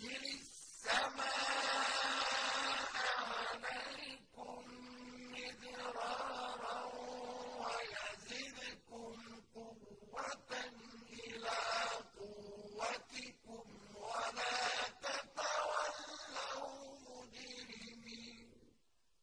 يرسل السماء عليكم مدرارا ويزدكم قوة إلى قوتكم